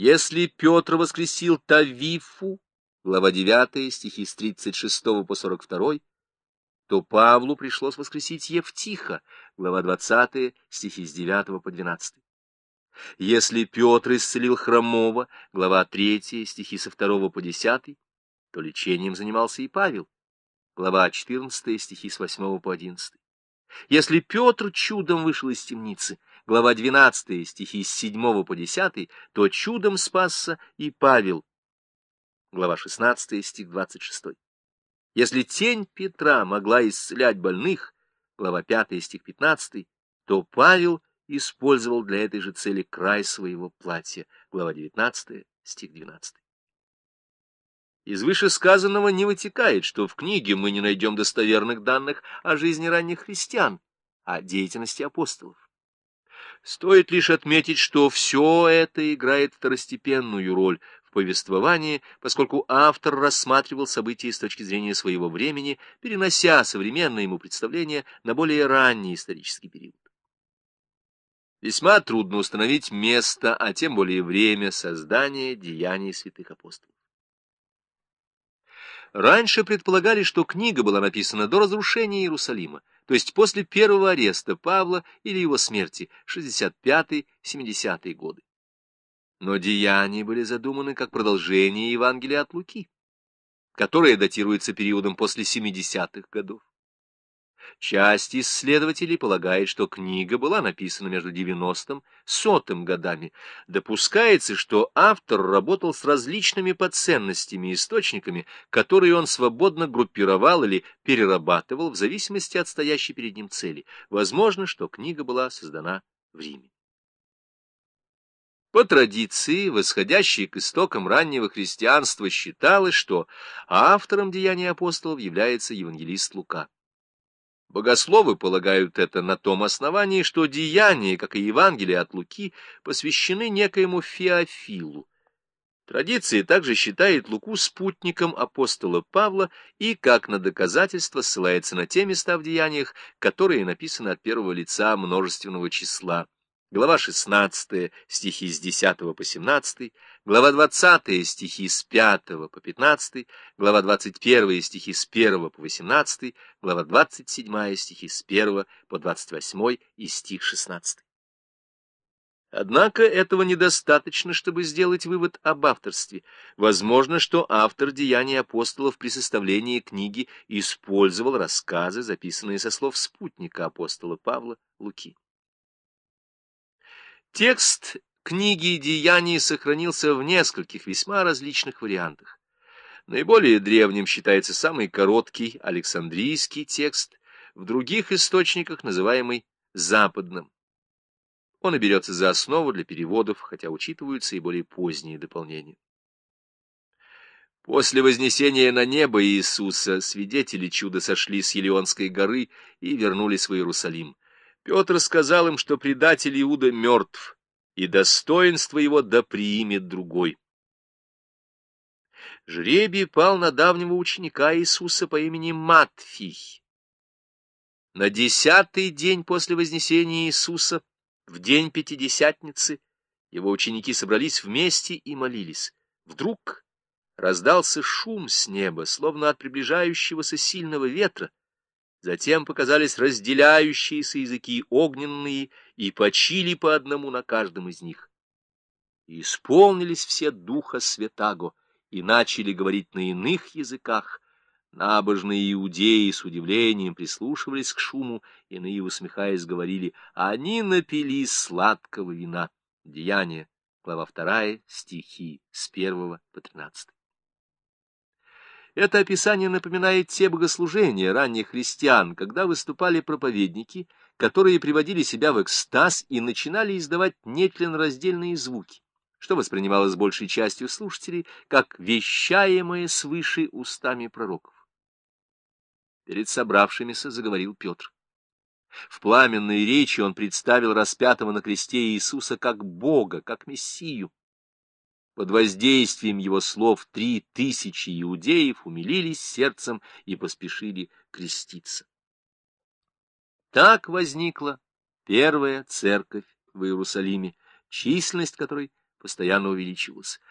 Если Петр воскресил Тавифу, глава 9, стихи с 36 по 42, то Павлу пришлось воскресить Евтиха, глава 20, стихи с 9 по 12. Если Петр исцелил Хромова, глава 3, стихи со 2 по 10, то лечением занимался и Павел, глава 14, стихи с 8 по 11. Если Петр чудом вышел из темницы, глава 12, стихи с 7 по 10, то чудом спасся и Павел, глава 16, стих 26. Если тень Петра могла исцелять больных, глава 5, стих 15, то Павел использовал для этой же цели край своего платья, глава 19, стих 12. Из вышесказанного не вытекает, что в книге мы не найдем достоверных данных о жизни ранних христиан, о деятельности апостолов. Стоит лишь отметить, что все это играет второстепенную роль в повествовании, поскольку автор рассматривал события с точки зрения своего времени, перенося современное ему представление на более ранний исторический период. Весьма трудно установить место, а тем более время создания деяний святых апостолов. Раньше предполагали, что книга была написана до разрушения Иерусалима, то есть после первого ареста Павла или его смерти, 65-70 годы. Но деяния были задуманы как продолжение Евангелия от Луки, которое датируется периодом после 70-х годов. Часть исследователей полагает, что книга была написана между 90-м и 100 годами. Допускается, что автор работал с различными по ценностями источниками, которые он свободно группировал или перерабатывал в зависимости от стоящей перед ним цели. Возможно, что книга была создана в Риме. По традиции, восходящей к истокам раннего христианства, считалось, что автором деяний апостолов является евангелист Лука. Богословы полагают это на том основании, что деяния, как и Евангелие от Луки, посвящены некоему Феофилу. Традиция также считает Луку спутником апостола Павла и, как на доказательство, ссылается на те места в деяниях, которые написаны от первого лица множественного числа глава 16, стихи с 10 по 17, глава 20, стихи с 5 по 15, глава 21, стихи с 1 по 18, глава 27, стихи с 1 по 28 и стих 16. Однако этого недостаточно, чтобы сделать вывод об авторстве. Возможно, что автор «Деяний апостолов» при составлении книги использовал рассказы, записанные со слов спутника апостола Павла Луки. Текст книги «Деяний» сохранился в нескольких весьма различных вариантах. Наиболее древним считается самый короткий Александрийский текст, в других источниках называемый западным. Он и берется за основу для переводов, хотя учитываются и более поздние дополнения. После вознесения на небо Иисуса свидетели чуда сошли с Елеонской горы и вернулись в Иерусалим. Петр сказал им, что предатель Иуда мертв, и достоинство его да приимет другой. Жребий пал на давнего ученика Иисуса по имени Матфий. На десятый день после вознесения Иисуса, в день Пятидесятницы, его ученики собрались вместе и молились. Вдруг раздался шум с неба, словно от приближающегося сильного ветра, Затем показались разделяющиеся языки огненные и почили по одному на каждом из них. И исполнились все духа святаго и начали говорить на иных языках. Набожные иудеи с удивлением прислушивались к шуму, иные, усмехаясь, говорили, они напились сладкого вина. Деяние, глава 2, стихи с 1 по 13. Это описание напоминает те богослужения ранних христиан, когда выступали проповедники, которые приводили себя в экстаз и начинали издавать нечленораздельные звуки, что воспринималось большей частью слушателей как вещаемое свыше устами пророков. Перед собравшимися заговорил Петр. В пламенной речи он представил распятого на кресте Иисуса как Бога, как Мессию. Под воздействием его слов три тысячи иудеев умилились сердцем и поспешили креститься. Так возникла первая церковь в Иерусалиме, численность которой постоянно увеличивалось.